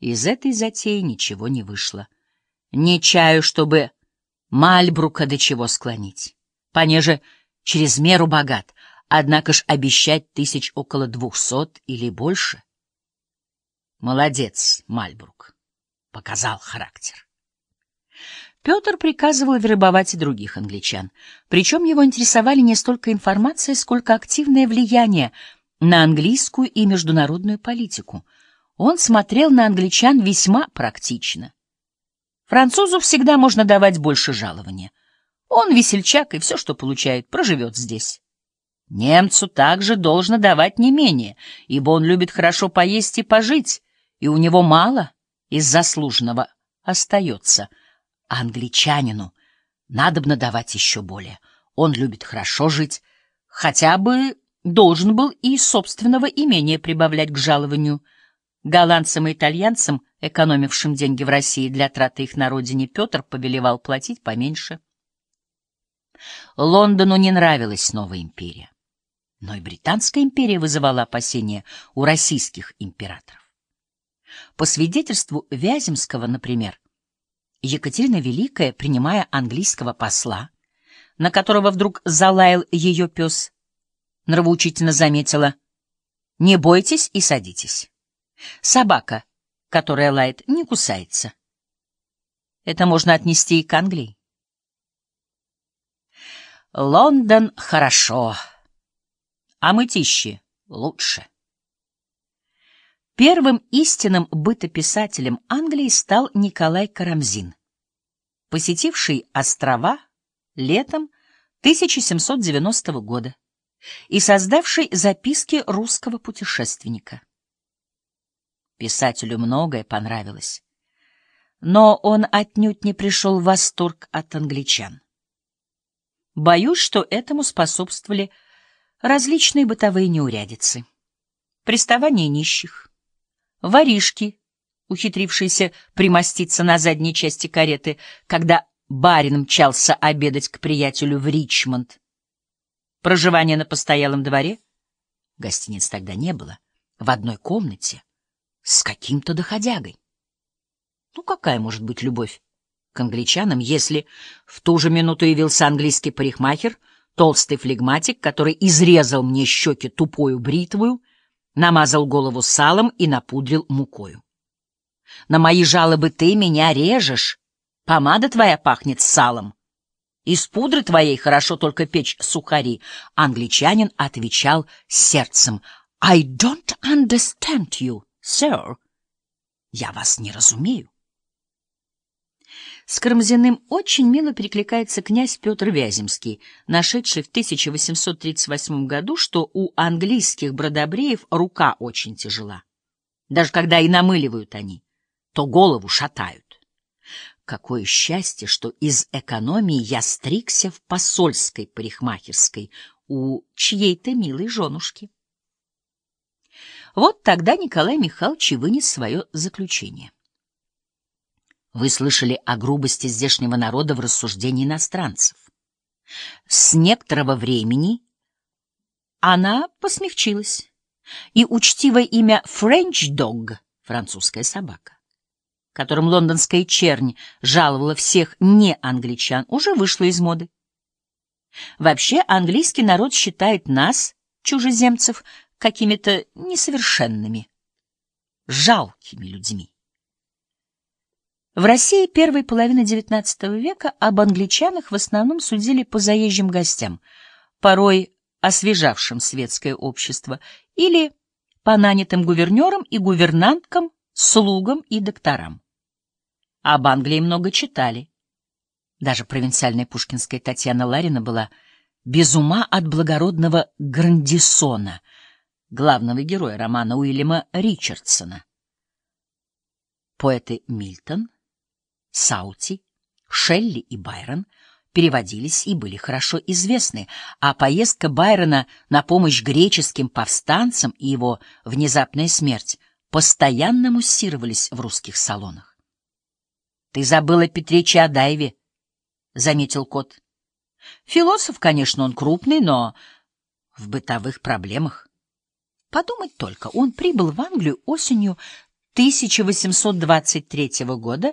Из этой затеи ничего не вышло. Не чаю, чтобы Мальбрука до чего склонить. Понеже через меру богат, однако ж обещать тысяч около двухсот или больше. Молодец, Мальбрук, показал характер. Петр приказывал вербовать и других англичан, причем его интересовали не столько информация, сколько активное влияние на английскую и международную политику. Он смотрел на англичан весьма практично. Французу всегда можно давать больше жалования. Он весельчак, и все, что получает, проживет здесь. Немцу также должно давать не менее, ибо он любит хорошо поесть и пожить, и у него мало из заслуженного остается. А англичанину надобно давать еще более. Он любит хорошо жить, хотя бы должен был и собственного имения прибавлять к жалованию. Голландцам и итальянцам, экономившим деньги в России для траты их на родине, Петр повелевал платить поменьше. Лондону не нравилась новая империя. Но и Британская империя вызывала опасения у российских императоров. По свидетельству Вяземского, например, Екатерина Великая, принимая английского посла, на которого вдруг залаял ее пес, нравоучительно заметила «Не бойтесь и садитесь. Собака, которая лает, не кусается». Это можно отнести и к Англии. Лондон хорошо, а мытищи лучше. Первым истинным бытописателем Англии стал Николай Карамзин, посетивший острова летом 1790 года и создавший записки русского путешественника. Писателю многое понравилось, но он отнюдь не пришел в восторг от англичан. Боюсь, что этому способствовали различные бытовые неурядицы. Приставание нищих, воришки, ухитрившиеся примоститься на задней части кареты, когда барин мчался обедать к приятелю в Ричмонд. Проживание на постоялом дворе, гостиниц тогда не было, в одной комнате с каким-то доходягой. Ну какая может быть любовь к англичанам, если в ту же минуту явился английский парикмахер, толстый флегматик, который изрезал мне щеки тупою бритвою, намазал голову салом и напудрил мукою. На мои жалобы ты меня режешь, помада твоя пахнет салом. Из пудры твоей хорошо только печь сухари. Англичанин отвечал сердцем. I don't understand you, sir. Я вас не разумею. С Карамзиным очень мило перекликается князь Петр Вяземский, нашедший в 1838 году, что у английских бродобреев рука очень тяжела. Даже когда и намыливают они, то голову шатают. Какое счастье, что из экономии я стригся в посольской парикмахерской у чьей-то милой женушки. Вот тогда Николай Михайлович вынес свое заключение. Вы слышали о грубости здешнего народа в рассуждении иностранцев. С некоторого времени она посмягчилась, и учтивое имя French Dog — французская собака, которым лондонская чернь жаловала всех не-англичан, уже вышло из моды. Вообще английский народ считает нас, чужеземцев, какими-то несовершенными, жалкими людьми. В России первой половины XIX века об англичанах в основном судили по заезжим гостям, порой освежавшим светское общество, или по нанятым гувернерам и гувернанткам, слугам и докторам. Об Англии много читали. Даже провинциальная пушкинская Татьяна Ларина была без ума от благородного Грандисона, главного героя романа Уильяма Ричардсона. Поэты Мильтон, Саути, Шелли и Байрон переводились и были хорошо известны, а поездка Байрона на помощь греческим повстанцам и его внезапная смерть постоянно муссировались в русских салонах. — Ты забыла Петре Чадаеве, — заметил кот. Философ, конечно, он крупный, но в бытовых проблемах. Подумать только, он прибыл в Англию осенью 1823 года